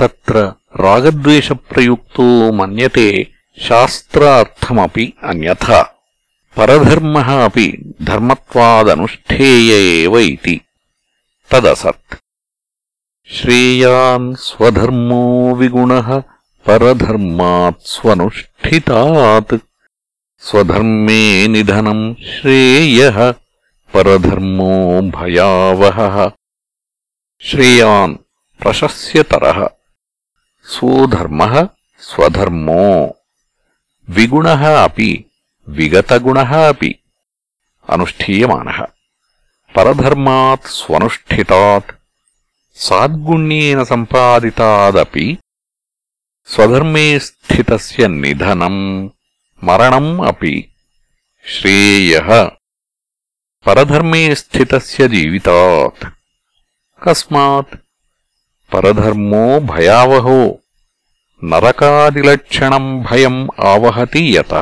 తత్ర రాగద్వేషప్రయుక్తో మన్యతే శాస్త్రార్థమపి అన్యథ. పరధర్మ అపి ధర్మత్వాదనుష్ఠేయ ఇది తదసత్. శ్రేయాన్ స్వధర్మో విగుణ పరధర్మాత్ స్వధర్మే నిధనం శ్రేయ పరధర్మో భయావహ. శ్రేయాన్ ప్రశస్యతర. स्वधर्मः स्वधर्मो। विगुणः अपि, विगतगुणः अपि। अनुष्ठीयमानः। परधर्मात् स्वनुष्ठितात्, साद्गुण्येन स्वधर्मे स्थितस्य निधनम् मरणम् अपि। श्रेयः। परधर्मे स्थितस्य जीवितात्। कस्मात् పరధర్మో భయావహో నరకాదిలక్షణం భయం ఆవహతి యత.